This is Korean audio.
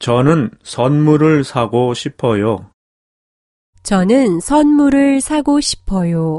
저는 선물을 사고 싶어요. 저는 선물을 사고 싶어요.